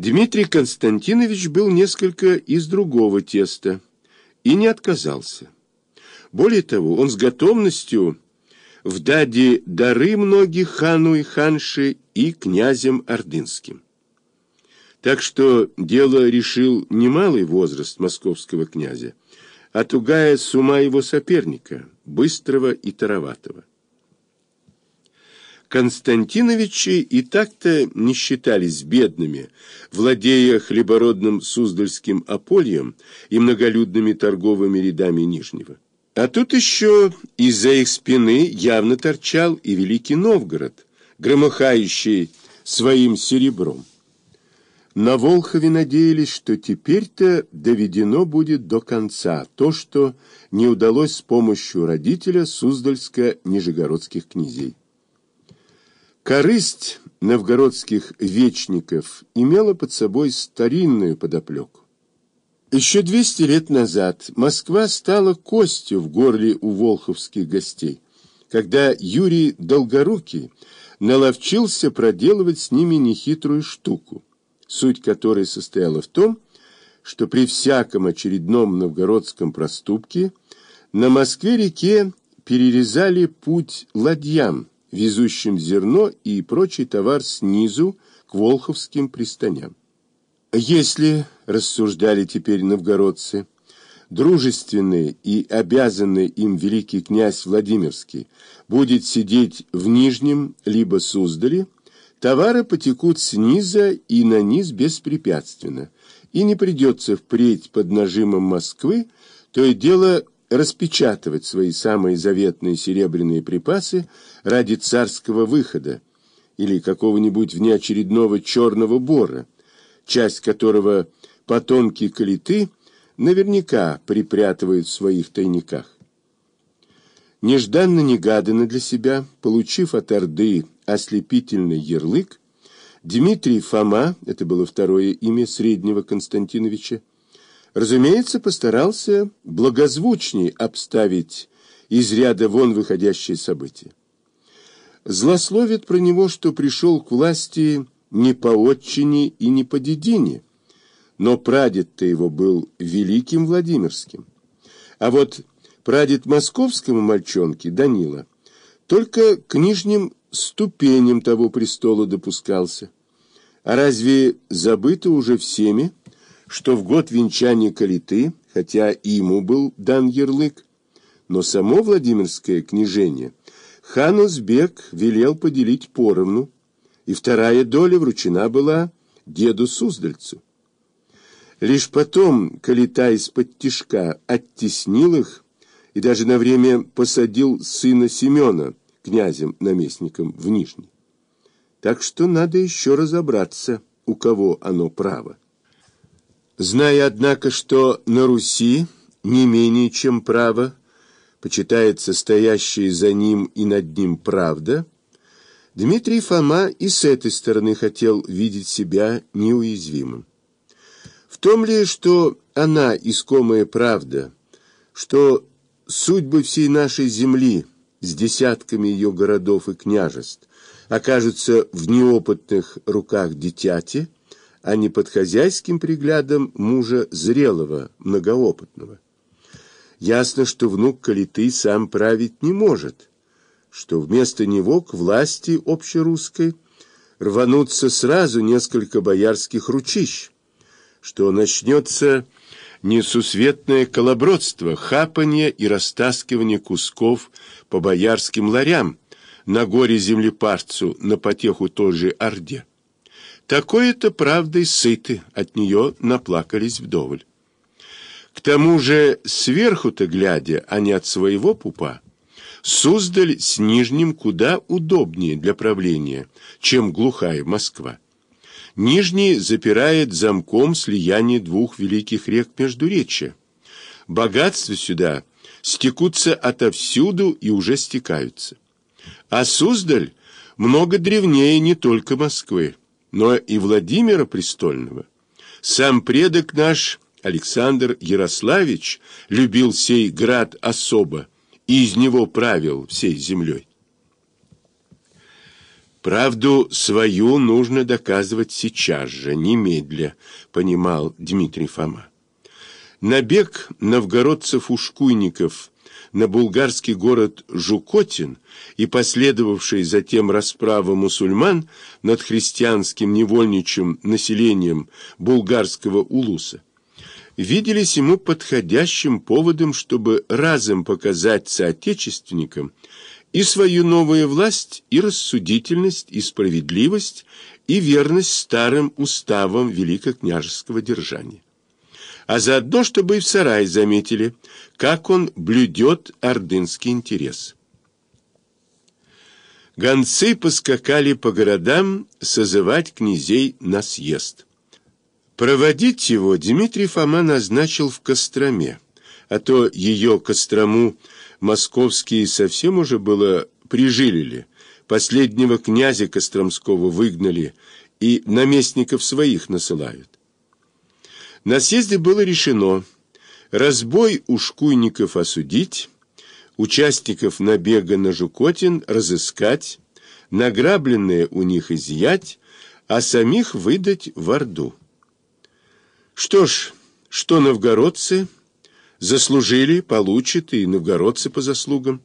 Дмитрий Константинович был несколько из другого теста и не отказался. Более того, он с готовностью вдади дары многих хану и ханши и князям ордынским. Так что дело решил немалый возраст московского князя, а тугая с ума его соперника, быстрого и тароватого. Константиновичи и так-то не считались бедными, владея хлебородным Суздальским опольем и многолюдными торговыми рядами Нижнего. А тут еще из-за их спины явно торчал и Великий Новгород, громыхающий своим серебром. На Волхове надеялись, что теперь-то доведено будет до конца то, что не удалось с помощью родителя Суздальско-Нижегородских князей. Корысть новгородских вечников имела под собой старинную подоплеку. Еще 200 лет назад Москва стала костью в горле у волховских гостей, когда Юрий Долгорукий наловчился проделывать с ними нехитрую штуку, суть которой состояла в том, что при всяком очередном новгородском проступке на Москве-реке перерезали путь ладьям, везущим зерно и прочий товар снизу к волховским пристаням. Если, рассуждали теперь новгородцы, дружественный и обязанный им великий князь Владимирский будет сидеть в Нижнем либо Суздале, товары потекут снизу и на низ беспрепятственно, и не придется впредь под нажимом Москвы, то и дело распечатывать свои самые заветные серебряные припасы ради царского выхода или какого-нибудь внеочередного черного бора, часть которого потомки калиты наверняка припрятывают в своих тайниках. Нежданно-негаданно для себя, получив от Орды ослепительный ярлык, Дмитрий Фома, это было второе имя Среднего Константиновича, разумеется, постарался благозвучней обставить из ряда вон выходящие события. Злословит про него, что пришел к власти не по отчине и не по дедине, но прадед-то его был великим Владимирским. А вот прадед московскому мальчонке, Данила, только к нижним ступеням того престола допускался. А разве забыто уже всеми, что в год венчания Калиты, хотя и ему был дан ярлык, но само Владимирское княжение хан Узбек велел поделить поровну, и вторая доля вручена была деду Суздальцу. Лишь потом Калита из-под тишка оттеснил их и даже на время посадил сына Семена, князем-наместником в Нижний. Так что надо еще разобраться, у кого оно право. Зная, однако, что на Руси не менее чем право почитается стоящая за ним и над ним правда, Дмитрий Фома и с этой стороны хотел видеть себя неуязвимым. В том ли, что она искомая правда, что судьбы всей нашей земли с десятками ее городов и княжеств окажутся в неопытных руках дитяти – а не под хозяйским приглядом мужа зрелого, многоопытного. Ясно, что внук Калиты сам править не может, что вместо него к власти общерусской рванутся сразу несколько боярских ручищ, что начнется несусветное колобродство, хапание и растаскивание кусков по боярским ларям на горе землепарцу на потеху той же Орде. Такое-то правдой сыты, от нее наплакались вдоволь. К тому же, сверху-то глядя, а не от своего пупа, Суздаль с Нижним куда удобнее для правления, чем глухая Москва. Нижний запирает замком слияние двух великих рек Междуречья. Богатства сюда стекутся отовсюду и уже стекаются. А Суздаль много древнее не только Москвы но и Владимира Престольного. Сам предок наш, Александр Ярославич, любил сей град особо и из него правил всей землей. Правду свою нужно доказывать сейчас же, немедля, понимал Дмитрий Фома. Набег новгородцев-ушкуйников на булгарский город Жукотин и последовавшая затем расправа мусульман над христианским невольничьим населением булгарского улуса виделись ему подходящим поводом, чтобы разом показать соотечественникам и свою новую власть, и рассудительность, и справедливость, и верность старым уставам великокняжеского держания. А заодно, чтобы и в сарае заметили, как он блюдет ордынский интерес. Гонцы поскакали по городам созывать князей на съезд. Проводить его Дмитрий Фома назначил в Костроме, а то ее Кострому московские совсем уже было прижилили. Последнего князя Костромского выгнали и наместников своих насылают. На съезде было решено разбой у шкуйников осудить, участников набега на Жукотин разыскать, награбленное у них изъять, а самих выдать в Орду. Что ж, что новгородцы заслужили, получат и новгородцы по заслугам.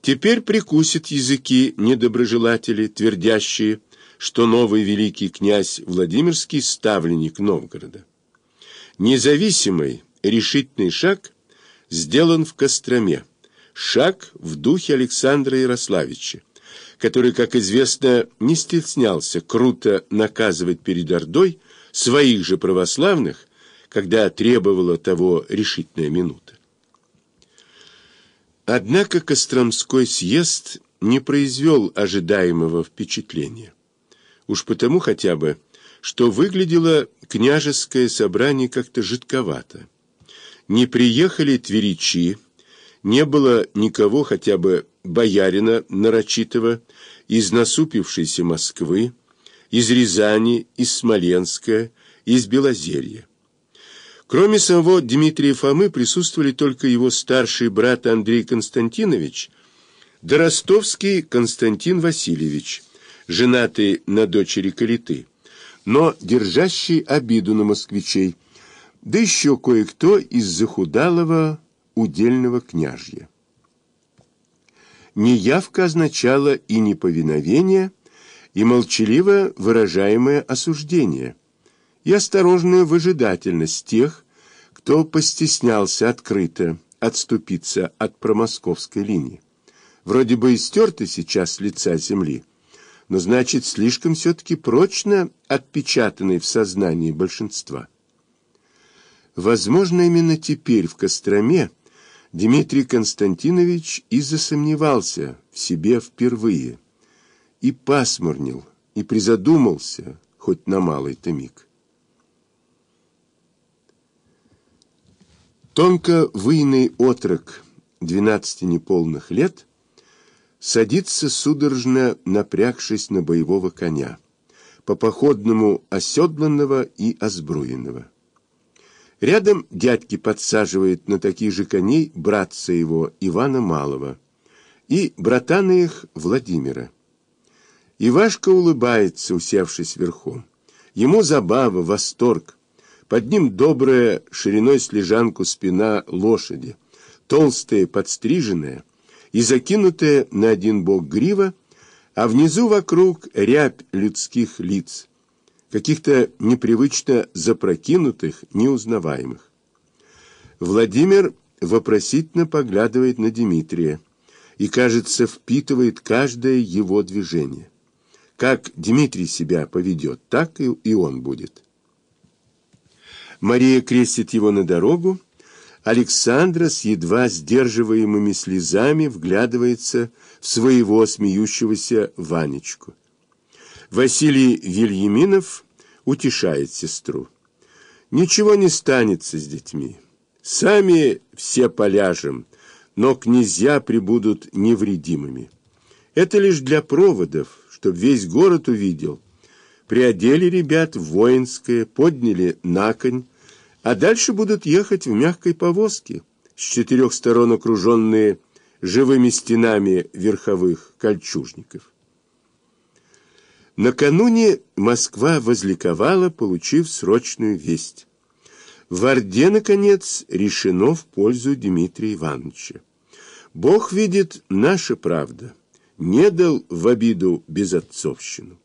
Теперь прикусят языки недоброжелатели, твердящие, что новый великий князь Владимирский ставленник Новгорода. Независимый решительный шаг сделан в Костроме, шаг в духе Александра Ярославича, который, как известно, не стеснялся круто наказывать перед Ордой своих же православных, когда требовала того решительная минута. Однако Костромской съезд не произвел ожидаемого впечатления. Уж потому хотя бы, что выглядело княжеское собрание как-то жидковато. Не приехали тверичи, не было никого хотя бы боярина нарочитого из насупившейся Москвы, из Рязани, из Смоленска, из Белозерья. Кроме самого Дмитрия Фомы присутствовали только его старший брат Андрей Константинович да ростовский Константин Васильевич, женатый на дочери Калиты, но держащий обиду на москвичей, да еще кое-кто из захудалого удельного княжья. Неявка означала и неповиновение, и молчаливо выражаемое осуждение, и осторожную выжидательность тех, кто постеснялся открыто отступиться от промосковской линии. Вроде бы и стерты сейчас лица земли, но значит слишком все-таки прочно отпечатанный в сознании большинства. Возможно, именно теперь в Костроме Дмитрий Константинович и засомневался в себе впервые – и пасмурнил, и призадумался, хоть на малый-то миг. Тонко выйный отрок двенадцати неполных лет садится судорожно, напрягшись на боевого коня, по походному оседланного и озбруенного. Рядом дядьки подсаживает на таких же коней братца его Ивана Малого и братана их Владимира. Ивашка улыбается, усевшись верхом. Ему забава, восторг. Под ним добрая, шириной с лежанку спина лошади, толстая, подстриженная и закинутая на один бок грива, а внизу вокруг рябь людских лиц, каких-то непривычно запрокинутых, неузнаваемых. Владимир вопросительно поглядывает на Дмитрия и, кажется, впитывает каждое его движение. Как Дмитрий себя поведет, так и, он будет. Мария крестит его на дорогу. Александра с едва сдерживаемыми слезами вглядывается в своего смеющегося Ванечку. Василий Вильяминов утешает сестру. Ничего не станется с детьми. Сами все поляжем, но князья прибудут невредимыми. Это лишь для проводов, чтоб весь город увидел. Приодели ребят в воинское, подняли на конь, а дальше будут ехать в мягкой повозке, с четырех сторон окруженные живыми стенами верховых кольчужников. Накануне Москва возликовала, получив срочную весть. В Орде, наконец, решено в пользу Дмитрия Ивановича. Бог видит, наша правда, не дал в обиду безотцовщину.